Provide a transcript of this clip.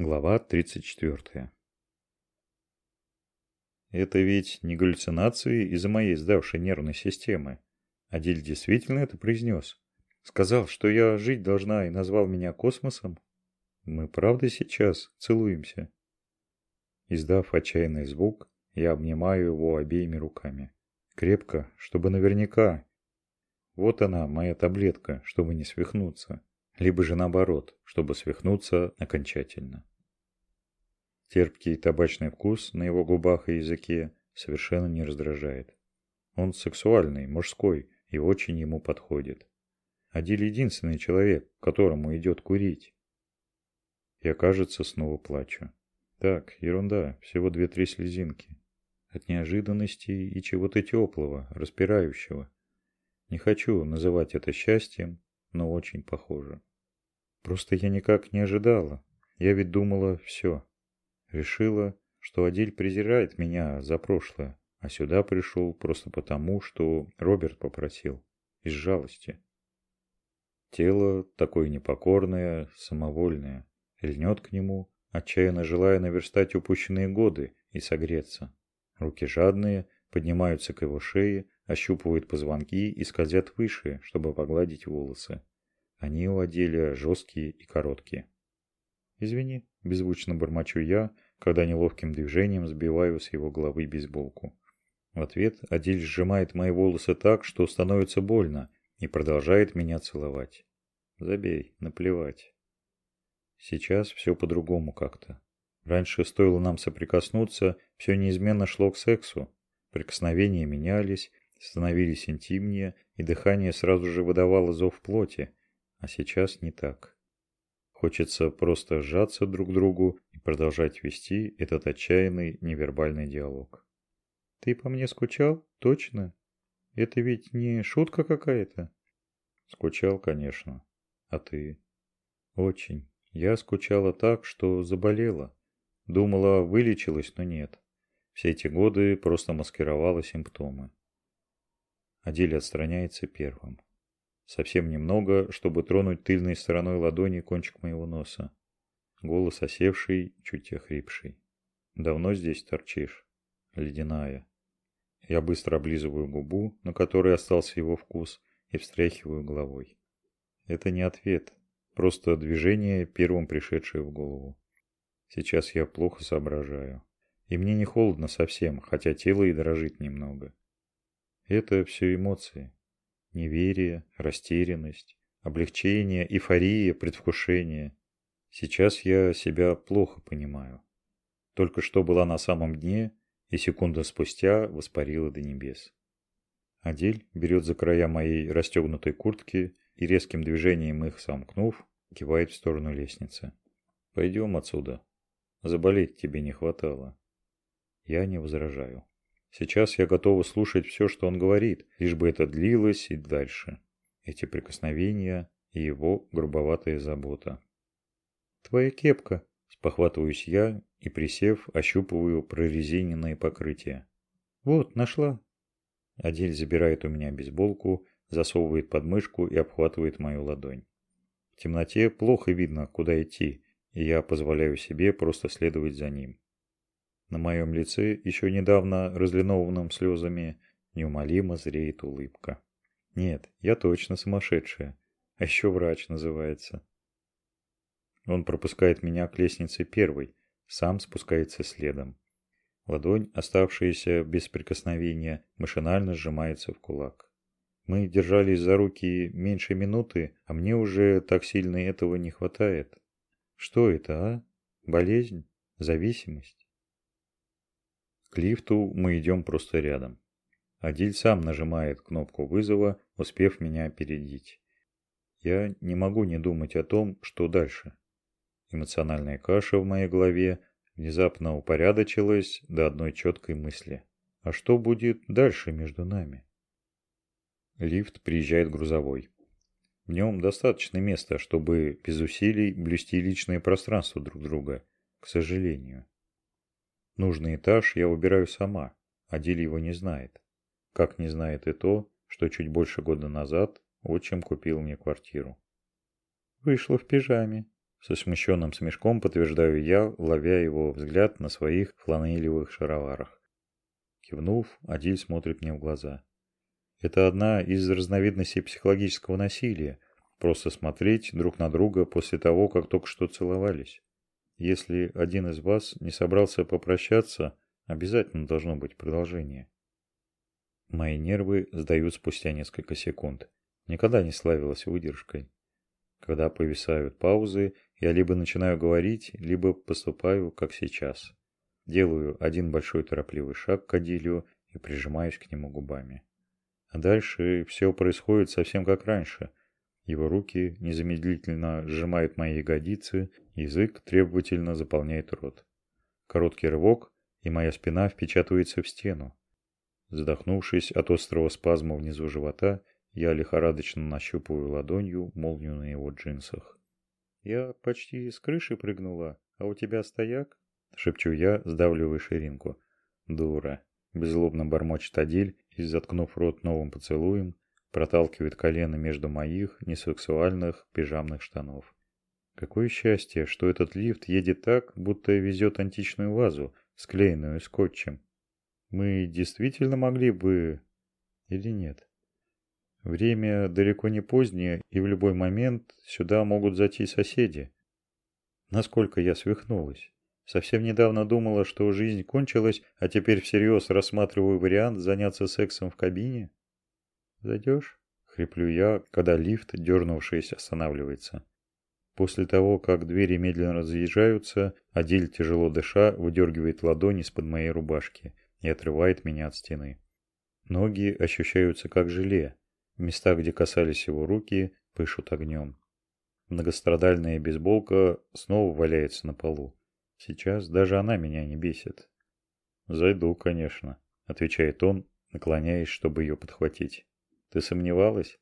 Глава 34. Это ведь не галлюцинации из-за моей сдавшей нервной системы. Адиль действительно это произнес. Сказал, что я жить должна и назвал меня космосом. Мы правда сейчас целуемся? Издав отчаянный звук, я обнимаю его обеими руками. Крепко, чтобы наверняка. Вот она, моя таблетка, чтобы не свихнуться либо же наоборот, чтобы свихнуться окончательно. Терпкий табачный вкус на его губах и языке совершенно не раздражает. Он сексуальный, мужской и очень ему подходит. Адиль единственный человек, которому идет курить. Я, кажется, снова плачу. Так, ерунда, всего две-три слезинки. От неожиданности и чего-то теплого, распирающего. Не хочу называть это счастьем, но очень похоже. Просто я никак не ожидала. Я ведь думала, все. Решила, что Адиль презирает меня за прошлое, а сюда пришел просто потому, что Роберт попросил. Из жалости. Тело такое непокорное, самовольное. Льнет к нему, отчаянно желая наверстать упущенные годы и согреться. Руки жадные, поднимаются к его шее, ощупывают позвонки и скользят выше, чтобы погладить волосы. Они у Аделя жесткие и короткие. «Извини», – беззвучно бормочу я, когда неловким движением сбиваю с его головы бейсболку. В ответ Адель сжимает мои волосы так, что становится больно, и продолжает меня целовать. Забей, наплевать. Сейчас все по-другому как-то. Раньше стоило нам соприкоснуться, все неизменно шло к сексу. Прикосновения менялись, становились интимнее, и дыхание сразу же выдавало зов плоти, а сейчас не так. Хочется просто сжаться друг к другу и продолжать вести этот отчаянный невербальный диалог. «Ты по мне скучал? Точно? Это ведь не шутка какая-то?» «Скучал, конечно. А ты?» «Очень. Я скучала так, что заболела. Думала, вылечилась, но нет. Все эти годы просто маскировала симптомы». Адель отстраняется первым. Совсем немного, чтобы тронуть тыльной стороной ладони кончик моего носа. Голос осевший, чуть охрипший. «Давно здесь торчишь?» Ледяная. Я быстро облизываю губу, на которой остался его вкус, и встряхиваю головой. Это не ответ, просто движение, первым пришедшее в голову. Сейчас я плохо соображаю. И мне не холодно совсем, хотя тело и дрожит немного. Это все эмоции. Неверие, растерянность, облегчение, эйфория, предвкушение. Сейчас я себя плохо понимаю. Только что была на самом дне, и секунда спустя воспарила до небес. Адель берет за края моей расстегнутой куртки и резким движением их сомкнув, кивает в сторону лестницы. «Пойдем отсюда. Заболеть тебе не хватало». Я не возражаю. Сейчас я готова слушать все, что он говорит, лишь бы это длилось и дальше. Эти прикосновения и его грубоватая забота. «Твоя кепка!» – спохватываюсь я и, присев, ощупываю прорезиненное покрытие. «Вот, нашла!» Адель забирает у меня бейсболку, засовывает под мышку и обхватывает мою ладонь. В темноте плохо видно, куда идти, и я позволяю себе просто следовать за ним. На моем лице, еще недавно разлинованном слезами, неумолимо зреет улыбка. Нет, я точно сумасшедшая. А еще врач называется. Он пропускает меня к лестнице первой, сам спускается следом. Ладонь, оставшаяся без прикосновения, машинально сжимается в кулак. Мы держались за руки меньше минуты, а мне уже так сильно этого не хватает. Что это, а? Болезнь? Зависимость? К лифту мы идем просто рядом. Адиль сам нажимает кнопку вызова, успев меня опередить. Я не могу не думать о том, что дальше. Эмоциональная каша в моей голове внезапно упорядочилась до одной четкой мысли. А что будет дальше между нами? Лифт приезжает грузовой. В нем достаточно места, чтобы без усилий блюсти личное пространство друг друга, к сожалению. Нужный этаж я убираю сама, а его не знает. Как не знает и то, что чуть больше года назад отчим купил мне квартиру. Вышла в пижаме. Со смущенным смешком подтверждаю я, ловя его взгляд на своих фланелевых шароварах. Кивнув, Адиль смотрит мне в глаза. Это одна из разновидностей психологического насилия. Просто смотреть друг на друга после того, как только что целовались. Если один из вас не собрался попрощаться, обязательно должно быть продолжение. Мои нервы сдают спустя несколько секунд. Никогда не славилась выдержкой. Когда повисают паузы, я либо начинаю говорить, либо поступаю, как сейчас. Делаю один большой торопливый шаг к Адилию и прижимаюсь к нему губами. А дальше все происходит совсем как раньше. Его руки незамедлительно сжимают мои ягодицы, язык требовательно заполняет рот. Короткий рывок, и моя спина впечатывается в стену. Задохнувшись от острого спазма внизу живота, я лихорадочно нащупываю ладонью молнию на его джинсах. «Я почти с крыши прыгнула, а у тебя стояк?» — шепчу я, сдавливая ширинку. «Дура!» — беззлобно бормочет Адиль и, заткнув рот новым поцелуем, проталкивает колено между моих несексуальных пижамных штанов. Какое счастье, что этот лифт едет так, будто везет античную вазу, склеенную скотчем. Мы действительно могли бы... Или нет? Время далеко не позднее, и в любой момент сюда могут зайти соседи. Насколько я свихнулась. Совсем недавно думала, что жизнь кончилась, а теперь всерьез рассматриваю вариант заняться сексом в кабине. Зайдешь? Хриплю я, когда лифт, дернувшись, останавливается. После того, как двери медленно разъезжаются, Адиль, тяжело дыша, выдергивает ладони из-под моей рубашки и отрывает меня от стены. Ноги ощущаются как желе. Места, где касались его руки, пышут огнем. Многострадальная бейсболка снова валяется на полу. Сейчас даже она меня не бесит. «Зайду, конечно», — отвечает он, наклоняясь, чтобы ее подхватить. «Ты сомневалась?»